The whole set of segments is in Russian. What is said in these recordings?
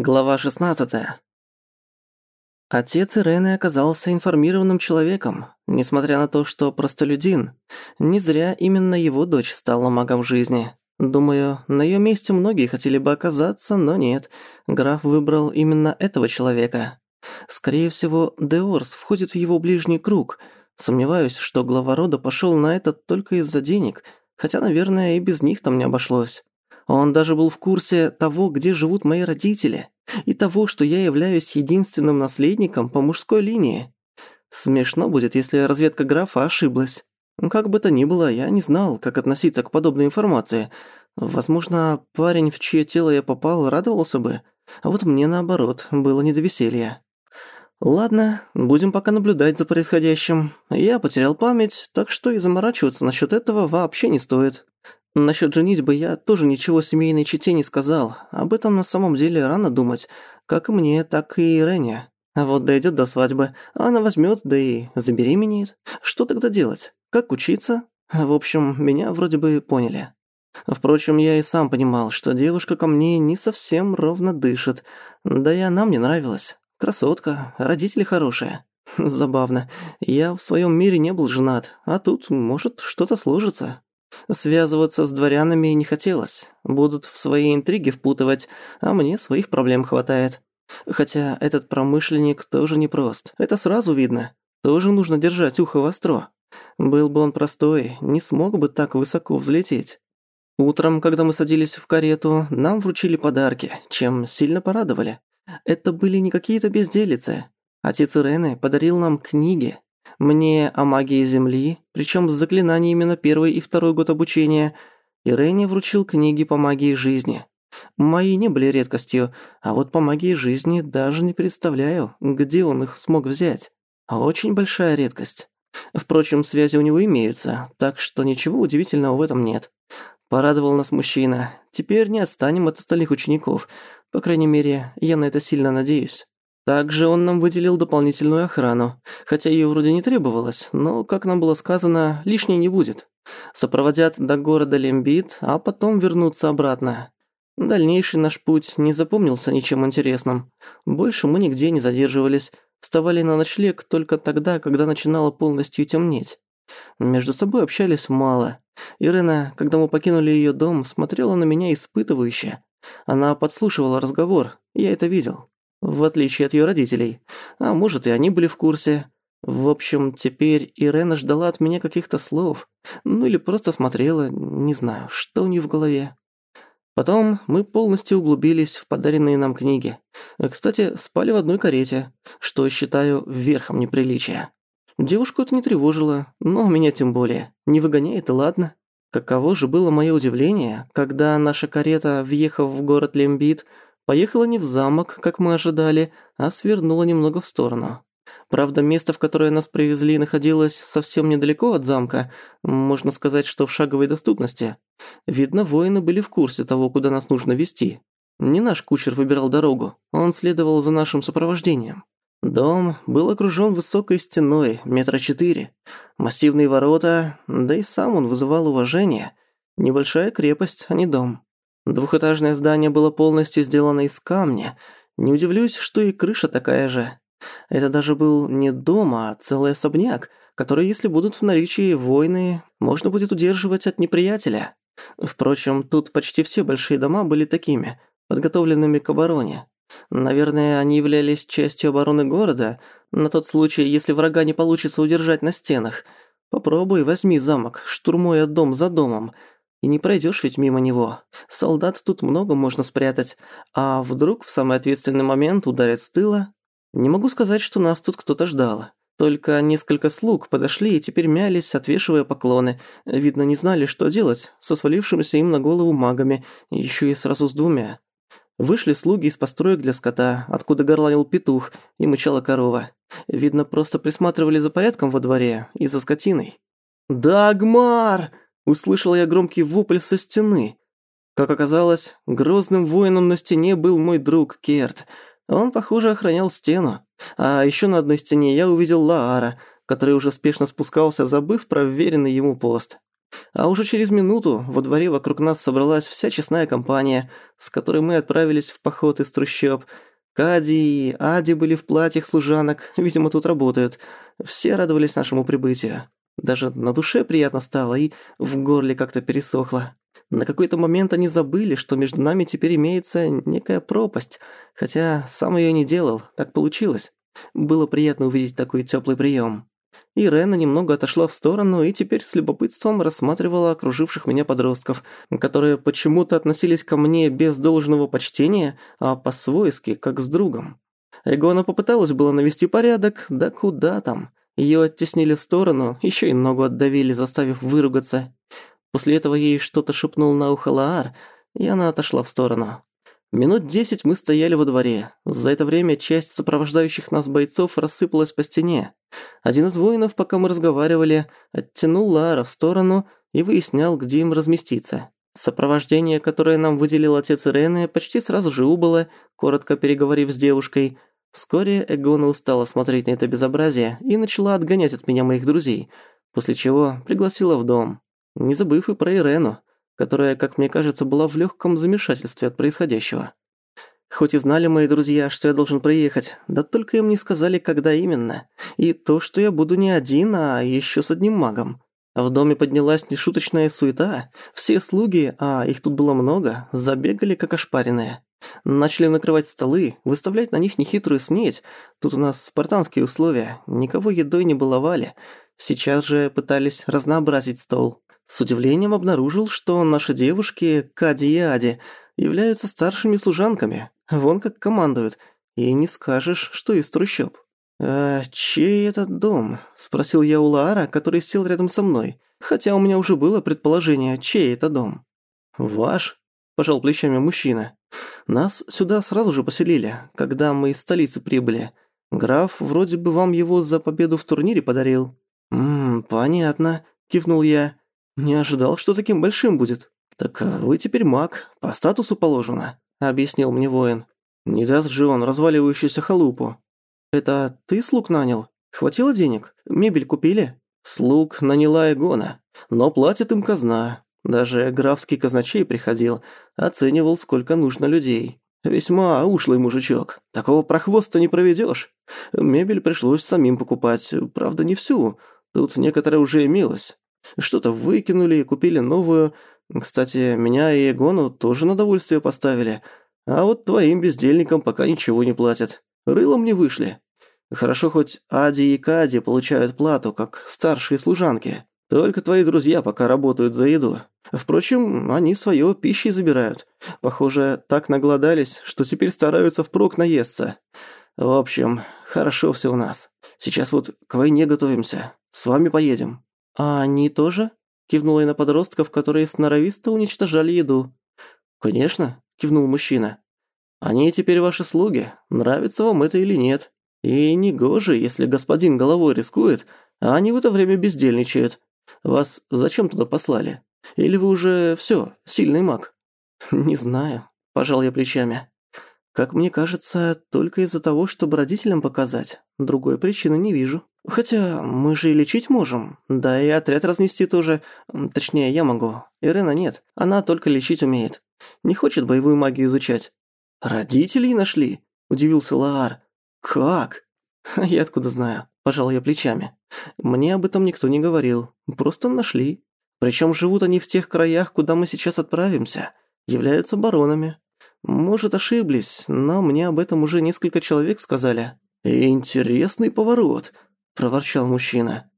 Глава 16. Отец Ирены оказался информированным человеком, несмотря на то, что простолюдин. Не зря именно его дочь стала магом жизни. Думаю, на её месте многие хотели бы оказаться, но нет. Граф выбрал именно этого человека. Скорее всего, Деорс входит в его ближний круг. Сомневаюсь, что глава рода пошёл на это только из-за денег, хотя, наверное, и без них там не обошлось. Он даже был в курсе того, где живут мои родители, и того, что я являюсь единственным наследником по мужской линии. Смешно будет, если разведка графа ошиблась. Как бы то ни было, я не знал, как относиться к подобной информации. Возможно, парень, в чье тело я попал, радовался бы. А вот мне, наоборот, было не до веселья. Ладно, будем пока наблюдать за происходящим. Я потерял память, так что и заморачиваться насчет этого вообще не стоит. Насчет женитьбы я тоже ничего семейной чете не сказал. Об этом на самом деле рано думать. Как и мне, так и Ирене. А вот дойдет до свадьбы, она возьмет, да и забеременеет. Что тогда делать? Как учиться? В общем, меня вроде бы поняли. Впрочем, я и сам понимал, что девушка ко мне не совсем ровно дышит. Да и она мне нравилась. Красотка, родители хорошие. Забавно. Я в своем мире не был женат, а тут, может, что-то сложится. Связываться с дворянами не хотелось. Будут в свои интриги впутывать, а мне своих проблем хватает. Хотя этот промышленник тоже непрост. Это сразу видно. Тоже нужно держать ухо востро. Был бы он простой, не смог бы так высоко взлететь. Утром, когда мы садились в карету, нам вручили подарки, чем сильно порадовали. Это были не какие-то безделицы. Отец Ирены подарил нам книги, мне о магии Земли, причем с заклинаниями на первый и второй год обучения, и Ренни вручил книги по магии жизни. Мои не были редкостью, а вот по магии жизни даже не представляю, где он их смог взять. Очень большая редкость. Впрочем, связи у него имеются, так что ничего удивительного в этом нет. Порадовал нас мужчина. Теперь не отстанем от остальных учеников. По крайней мере, я на это сильно надеюсь. Также он нам выделил дополнительную охрану, хотя ее вроде не требовалось, но, как нам было сказано, лишней не будет. Сопроводят до города Лембит, а потом вернутся обратно. Дальнейший наш путь не запомнился ничем интересным. Больше мы нигде не задерживались, вставали на ночлег только тогда, когда начинало полностью темнеть. Между собой общались мало. Ирена, когда мы покинули ее дом, смотрела на меня испытывающе. Она подслушивала разговор, я это видел в отличие от ее родителей. А может, и они были в курсе. В общем, теперь Ирена ждала от меня каких-то слов. Ну или просто смотрела, не знаю, что у нее в голове. Потом мы полностью углубились в подаренные нам книги. Кстати, спали в одной карете, что считаю верхом неприличия. Девушку это не тревожило, но меня тем более. Не выгоняет и ладно. Каково же было мое удивление, когда наша карета, въехав в город Лембит, Поехала не в замок, как мы ожидали, а свернула немного в сторону. Правда, место, в которое нас привезли, находилось совсем недалеко от замка, можно сказать, что в шаговой доступности. Видно, воины были в курсе того, куда нас нужно вести. Не наш кучер выбирал дорогу, он следовал за нашим сопровождением. Дом был окружён высокой стеной, метра четыре, массивные ворота, да и сам он вызывал уважение. Небольшая крепость, а не дом. Двухэтажное здание было полностью сделано из камня. Не удивлюсь, что и крыша такая же. Это даже был не дом, а целый особняк, который, если будут в наличии войны, можно будет удерживать от неприятеля. Впрочем, тут почти все большие дома были такими, подготовленными к обороне. Наверное, они являлись частью обороны города, на тот случай, если врага не получится удержать на стенах. Попробуй возьми замок, штурмуя дом за домом, и не пройдешь ведь мимо него. Солдат тут много можно спрятать. А вдруг в самый ответственный момент ударят с тыла? Не могу сказать, что нас тут кто-то ждал. Только несколько слуг подошли и теперь мялись, отвешивая поклоны. Видно, не знали, что делать со свалившимися им на голову магами, еще и сразу с двумя. Вышли слуги из построек для скота, откуда горланил петух и мычала корова. Видно, просто присматривали за порядком во дворе и за скотиной. «Дагмар!» Услышал я громкий вопль со стены. Как оказалось, грозным воином на стене был мой друг Керт. Он, похоже, охранял стену. А еще на одной стене я увидел Лаара, который уже спешно спускался, забыв про веренный ему пост. А уже через минуту во дворе вокруг нас собралась вся честная компания, с которой мы отправились в поход из трущоб. Кади и Ади были в платьях служанок, видимо, тут работают. Все радовались нашему прибытию. Даже на душе приятно стало и в горле как-то пересохло. На какой-то момент они забыли, что между нами теперь имеется некая пропасть, хотя сам её не делал, так получилось. Было приятно увидеть такой тёплый приём. И Рена немного отошла в сторону и теперь с любопытством рассматривала окруживших меня подростков, которые почему-то относились ко мне без должного почтения, а по-свойски, как с другом. Эгона попыталась было навести порядок, да куда там. Её оттеснили в сторону, ещё и ногу отдавили, заставив выругаться. После этого ей что-то шепнул на ухо Лаар, и она отошла в сторону. Минут десять мы стояли во дворе. За это время часть сопровождающих нас бойцов рассыпалась по стене. Один из воинов, пока мы разговаривали, оттянул Лара в сторону и выяснял, где им разместиться. Сопровождение, которое нам выделил отец Ирены, почти сразу же убыло, коротко переговорив с девушкой. Вскоре Эгона устала смотреть на это безобразие и начала отгонять от меня моих друзей, после чего пригласила в дом. Не забыв и про Ирену, которая, как мне кажется, была в легком замешательстве от происходящего. Хоть и знали мои друзья, что я должен приехать, да только им не сказали, когда именно. И то, что я буду не один, а еще с одним магом. В доме поднялась нешуточная суета. Все слуги, а их тут было много, забегали как ошпаренные. Начали накрывать столы, выставлять на них нехитрую снеть. Тут у нас спартанские условия, никого едой не баловали. Сейчас же пытались разнообразить стол. С удивлением обнаружил, что наши девушки, Кади и Ади, являются старшими служанками. Вон как командуют. И не скажешь, что из трущоб. «А чей этот дом?» – спросил я у Лаара, который сел рядом со мной. Хотя у меня уже было предположение, чей это дом. «Ваш?» – пожал плечами мужчина. «Нас сюда сразу же поселили, когда мы из столицы прибыли. Граф вроде бы вам его за победу в турнире подарил». «Ммм, понятно», – кивнул я. «Не ожидал, что таким большим будет». «Так э, вы теперь маг, по статусу положено», — объяснил мне воин. «Не даст же он разваливающуюся халупу». «Это ты слуг нанял? Хватило денег? Мебель купили?» «Слуг наняла Эгона, но платит им казна. Даже графский казначей приходил, оценивал, сколько нужно людей. Весьма ушлый мужичок. Такого прохвоста не проведешь. Мебель пришлось самим покупать, правда не всю. Тут некоторая уже имелась. Что-то выкинули и купили новую. Кстати, меня и Егону тоже на довольствие поставили. А вот твоим бездельникам пока ничего не платят. Рылом не вышли. Хорошо хоть Ади и Кади получают плату, как старшие служанки. Только твои друзья пока работают за еду. Впрочем, они своё пищей забирают. Похоже, так наглодались, что теперь стараются впрок наесться. В общем, хорошо все у нас. Сейчас вот к войне готовимся. С вами поедем. «А они тоже?» – кивнула я на подростков, которые сноровисто уничтожали еду. «Конечно», – кивнул мужчина. «Они теперь ваши слуги, нравится вам это или нет. И негоже, если господин головой рискует, а они в это время бездельничают. Вас зачем туда послали? Или вы уже все, сильный маг?» «Не знаю», – пожал я плечами. «Как мне кажется, только из-за того, чтобы родителям показать. Другой причины не вижу». Хотя мы же и лечить можем. Да и отряд разнести тоже. Точнее, я могу. Ирена нет. Она только лечить умеет. Не хочет боевую магию изучать. Родителей нашли? Удивился Лаар. Как? Я откуда знаю? Пожал я плечами. Мне об этом никто не говорил. Просто нашли. Причем живут они в тех краях, куда мы сейчас отправимся. Являются баронами. Может, ошиблись, но мне об этом уже несколько человек сказали. Интересный поворот проворчал мужчина.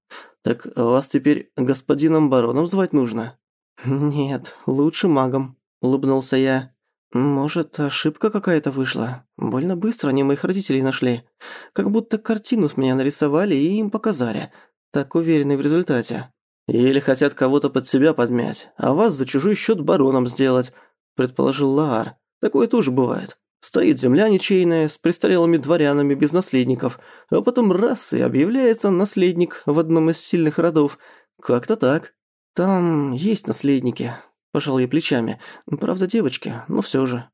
«Так вас теперь господином бароном звать нужно?» «Нет, лучше магом», – улыбнулся я. «Может, ошибка какая-то вышла? Больно быстро они моих родителей нашли. Как будто картину с меня нарисовали и им показали. Так уверенный в результате». «Или хотят кого-то под себя подмять, а вас за чужой счет бароном сделать», – предположил Лаар. «Такое тоже бывает». Стоит земля ничейная, с престарелыми дворянами без наследников, а потом раз и объявляется наследник в одном из сильных родов. Как-то так. Там есть наследники, пожал я плечами. Правда, девочки, но все же.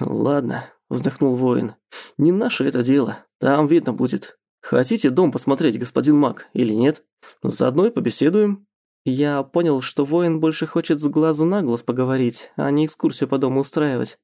Ладно, вздохнул воин. Не наше это дело, там видно будет. Хотите дом посмотреть, господин Мак, или нет? Заодно и побеседуем. Я понял, что воин больше хочет с глазу на глаз поговорить, а не экскурсию по дому устраивать.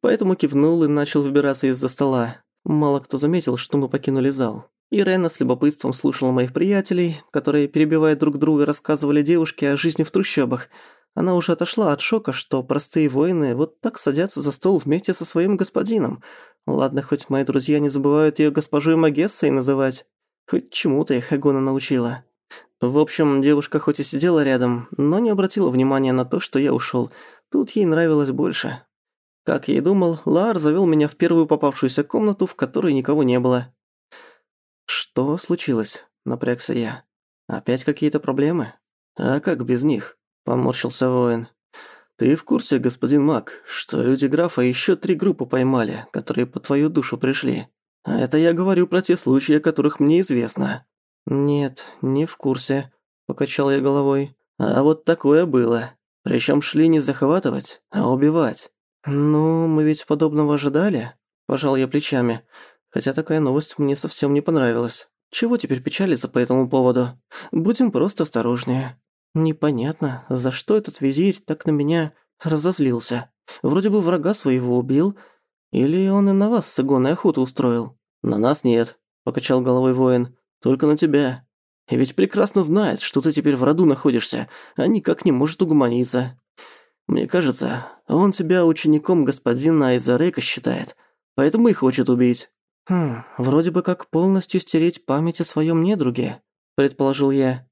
Поэтому кивнул и начал выбираться из-за стола. Мало кто заметил, что мы покинули зал. Ирена с любопытством слушала моих приятелей, которые, перебивая друг друга, рассказывали девушке о жизни в трущобах. Она уже отошла от шока, что простые воины вот так садятся за стол вместе со своим господином. Ладно, хоть мои друзья не забывают её госпожой Магессой называть. Хоть чему-то их Агона научила. В общем, девушка хоть и сидела рядом, но не обратила внимания на то, что я ушёл. Тут ей нравилось больше. Как я и думал, Лар завёл меня в первую попавшуюся комнату, в которой никого не было. «Что случилось?» – напрягся я. «Опять какие-то проблемы?» «А как без них?» – поморщился воин. «Ты в курсе, господин Мак, что люди графа ещё три группы поймали, которые по твою душу пришли? А это я говорю про те случаи, о которых мне известно». «Нет, не в курсе», – покачал я головой. «А вот такое было. Причём шли не захватывать, а убивать. «Ну, мы ведь подобного ожидали?» – пожал я плечами. Хотя такая новость мне совсем не понравилась. Чего теперь печалиться по этому поводу? Будем просто осторожнее. Непонятно, за что этот визирь так на меня разозлился. Вроде бы врага своего убил, или он и на вас с Игоной охоту устроил? На нас нет, покачал головой воин. Только на тебя. И ведь прекрасно знает, что ты теперь в роду находишься, а никак не может угомониться. Мне кажется, он тебя учеником господина Айзарека считает, поэтому и хочет убить». «Хм, вроде бы как полностью стереть память о своем недруге», – предположил я.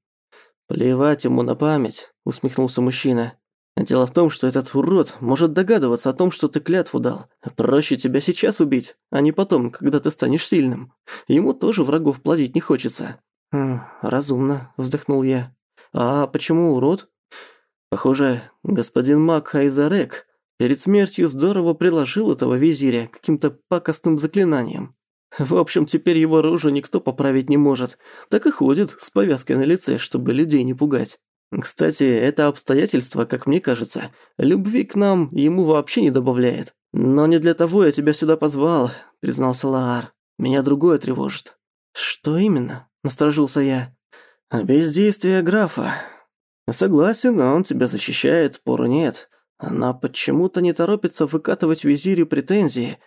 «Плевать ему на память», – усмехнулся мужчина. «Дело в том, что этот урод может догадываться о том, что ты клятву дал. Проще тебя сейчас убить, а не потом, когда ты станешь сильным. Ему тоже врагов плодить не хочется». «Хм, разумно», – вздохнул я. «А почему урод?» Похоже, господин Мак Хайзарек перед смертью здорово приложил этого визиря каким-то пакостным заклинанием. В общем, теперь его рожу никто поправить не может, так и ходит с повязкой на лице, чтобы людей не пугать. Кстати, это обстоятельство, как мне кажется, любви к нам ему вообще не добавляет. Но не для того я тебя сюда позвал, признался Лаар. Меня другое тревожит. Что именно? Насторожился я. Бездействие графа. «Согласен, он тебя защищает, спору нет. Она почему-то не торопится выкатывать визирю претензии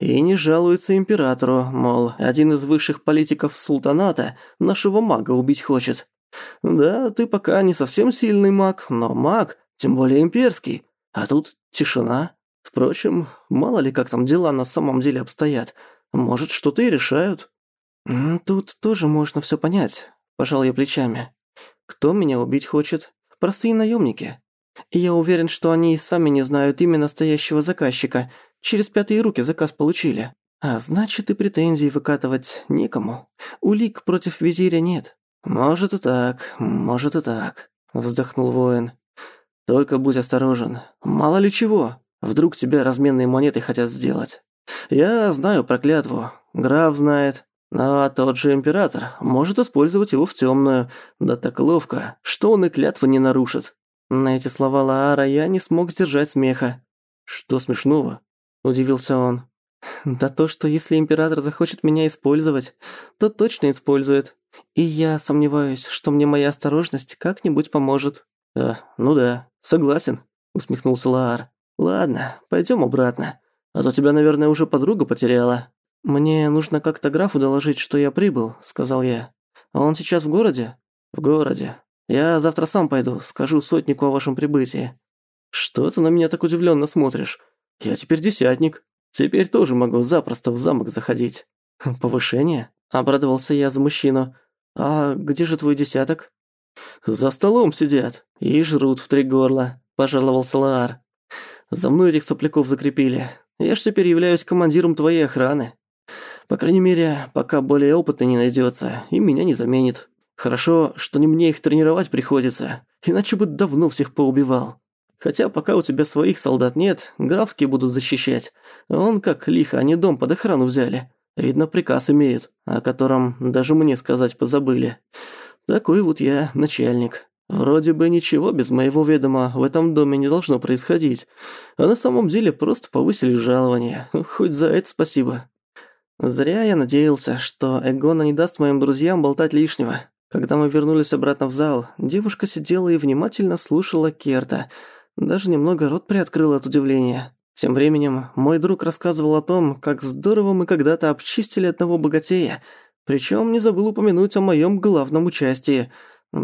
и не жалуется императору, мол, один из высших политиков султаната нашего мага убить хочет. Да, ты пока не совсем сильный маг, но маг, тем более имперский, а тут тишина. Впрочем, мало ли как там дела на самом деле обстоят, может, что-то и решают». «Тут тоже можно все понять», – пожал я плечами. Кто меня убить хочет? Простые наемники. Я уверен, что они и сами не знают имя настоящего заказчика. Через пятые руки заказ получили. А значит, и претензий выкатывать некому. Улик против визиря нет. Может и так, может и так, вздохнул воин. Только будь осторожен. Мало ли чего. Вдруг тебе разменные монеты хотят сделать. Я знаю про клятву. Граф знает. А тот же император может использовать его в темную, да так ловко, что он и клятву не нарушит. На эти слова Лаара я не смог сдержать смеха. «Что смешного?» – удивился он. «Да то, что если император захочет меня использовать, то точно использует. И я сомневаюсь, что мне моя осторожность как-нибудь поможет». «А, ну да, согласен», – усмехнулся Лаар. «Ладно, пойдем обратно. А то тебя, наверное, уже подруга потеряла». «Мне нужно как-то графу доложить, что я прибыл», — сказал я. «А он сейчас в городе?» «В городе. Я завтра сам пойду, скажу сотнику о вашем прибытии». «Что ты на меня так удивленно смотришь? Я теперь десятник. Теперь тоже могу запросто в замок заходить». «Повышение?» — обрадовался я за мужчину. «А где же твой десяток?» «За столом сидят и жрут в три горла», — пожаловался Лаар. «За мной этих сопляков закрепили. Я ж теперь являюсь командиром твоей охраны». По крайней мере, пока более опытный не найдется и меня не заменит. Хорошо, что не мне их тренировать приходится, иначе бы давно всех поубивал. Хотя пока у тебя своих солдат нет, графские будут защищать. Он как лихо, они дом под охрану взяли. Видно, приказ имеют, о котором даже мне сказать позабыли. Такой вот я начальник. Вроде бы ничего без моего ведома в этом доме не должно происходить. А на самом деле просто повысили жалование. Хоть за это спасибо. Зря я надеялся, что Эгона не даст моим друзьям болтать лишнего. Когда мы вернулись обратно в зал, девушка сидела и внимательно слушала Керта. Даже немного рот приоткрыла от удивления. Тем временем мой друг рассказывал о том, как здорово мы когда-то обчистили одного богатея, причем не забыл упомянуть о моем главном участии.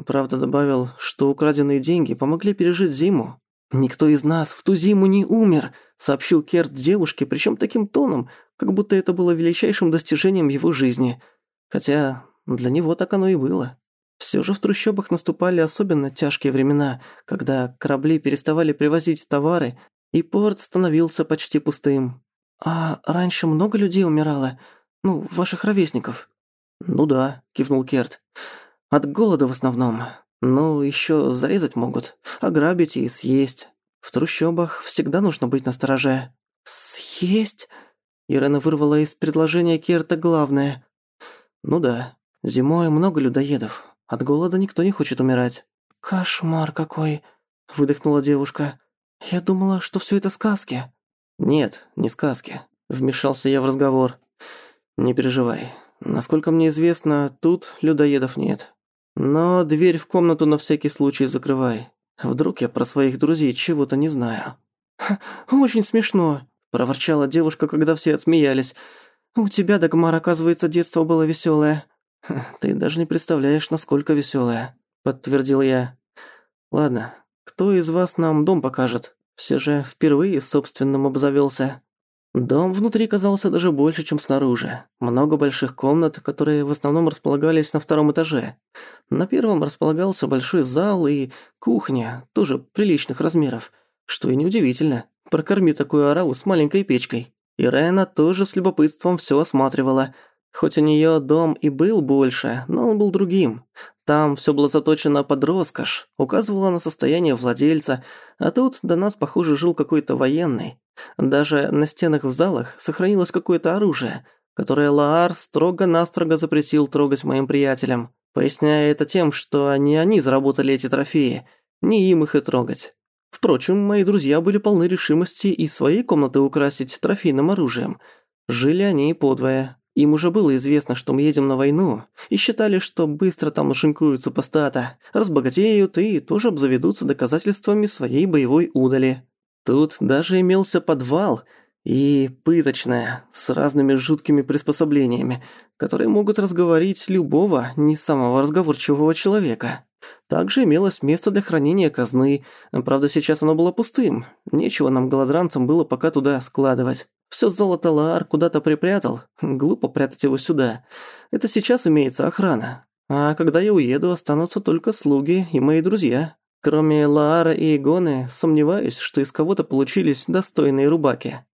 Правда, добавил, что украденные деньги помогли пережить зиму. «Никто из нас в ту зиму не умер», — сообщил Керт девушке, причем таким тоном, как будто это было величайшим достижением его жизни. Хотя для него так оно и было. Все же в трущобах наступали особенно тяжкие времена, когда корабли переставали привозить товары, и порт становился почти пустым. «А раньше много людей умирало? Ну, ваших ровесников?» «Ну да», — кивнул Керт. «От голода в основном. Ну, еще зарезать могут, ограбить и съесть. В трущобах всегда нужно быть настороже». «Съесть?» Ирена вырвала из предложения Керта главное. «Ну да, Зимой много людоедов. От голода никто не хочет умирать». «Кошмар какой!» – выдохнула девушка. «Я думала, что все это сказки». «Нет, не сказки», – вмешался я в разговор. «Не переживай. Насколько мне известно, тут людоедов нет. Но дверь в комнату на всякий случай закрывай. Вдруг я про своих друзей чего-то не знаю». «Очень смешно», – проворчала девушка, когда все отсмеялись. «У тебя, Дагмар, оказывается, детство было веселое. «Ты даже не представляешь, насколько веселая», — подтвердил я. «Ладно, кто из вас нам дом покажет? Все же впервые собственным обзавелся. Дом внутри казался даже больше, чем снаружи. Много больших комнат, которые в основном располагались на втором этаже. На первом располагался большой зал и кухня, тоже приличных размеров. Что и неудивительно, прокорми такую ораву с маленькой печкой. Ирена тоже с любопытством все осматривала — Хоть у нее дом и был больше, но он был другим. Там все было заточено под роскошь, указывало на состояние владельца, а тут до нас, похоже, жил какой-то военный. Даже на стенах в залах сохранилось какое-то оружие, которое Лаар строго-настрого запретил трогать моим приятелям, поясняя это тем, что не они заработали эти трофеи, не им их и трогать. Впрочем, мои друзья были полны решимости и свои комнаты украсить трофейным оружием. Жили они и подвое, им уже было известно, что мы едем на войну, и считали, что быстро там нашинкуют супостата, разбогатеют и тоже обзаведутся доказательствами своей боевой удали. Тут даже имелся подвал и пыточная, с разными жуткими приспособлениями, которые могут разговорить любого, не самого разговорчивого человека. Также имелось место для хранения казны, правда сейчас оно было пустым, нечего нам голодранцам было пока туда складывать. Все золото Лаар куда-то припрятал. Глупо прятать его сюда. Это сейчас имеется охрана. А когда я уеду, останутся только слуги и мои друзья. Кроме Лаара и Игоны, сомневаюсь, что из кого-то получились достойные рубаки.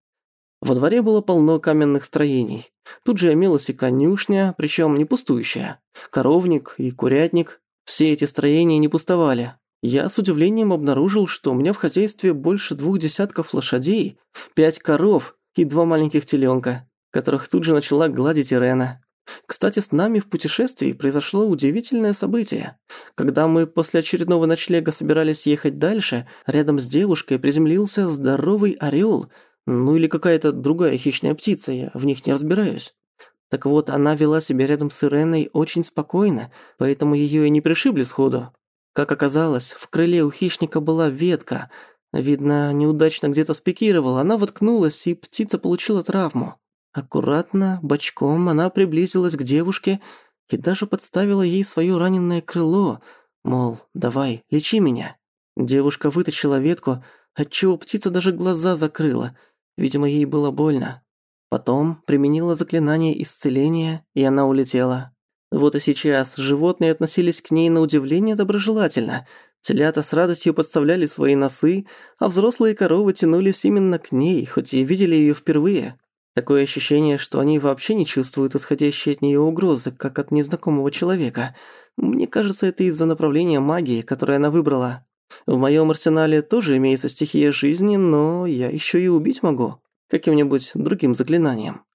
Во дворе было полно каменных строений. Тут же имелась и конюшня, причем не пустующая, коровник и курятник. Все эти строения не пустовали. Я с удивлением обнаружил, что у меня в хозяйстве больше двух десятков лошадей, пять коров и два маленьких теленка, которых тут же начала гладить Ирена. Кстати, с нами в путешествии произошло удивительное событие. Когда мы после очередного ночлега собирались ехать дальше, рядом с девушкой приземлился здоровый орел, ну или какая-то другая хищная птица, я в них не разбираюсь. Так вот, она вела себя рядом с Иреной очень спокойно, поэтому ее и не пришибли сходу. Как оказалось, в крыле у хищника была ветка – Видно, неудачно где-то спикировала, она воткнулась, и птица получила травму. Аккуратно, бочком она приблизилась к девушке и даже подставила ей свое раненое крыло, мол, давай, лечи меня. Девушка вытащила ветку, отчего птица даже глаза закрыла, видимо, ей было больно. Потом применила заклинание исцеления, и она улетела. Вот и сейчас животные относились к ней на удивление доброжелательно – Телята с радостью подставляли свои носы, а взрослые коровы тянулись именно к ней, хоть и видели ее впервые. Такое ощущение, что они вообще не чувствуют исходящей от нее угрозы, как от незнакомого человека. Мне кажется, это из-за направления магии, которое она выбрала. В моем арсенале тоже имеется стихия жизни, но я еще и убить могу. Каким-нибудь другим заклинанием.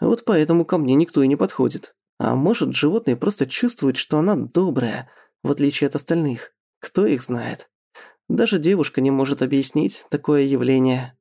Вот поэтому ко мне никто и не подходит. А может, животные просто чувствуют, что она добрая, в отличие от остальных. Кто их знает? Даже девушка не может объяснить такое явление.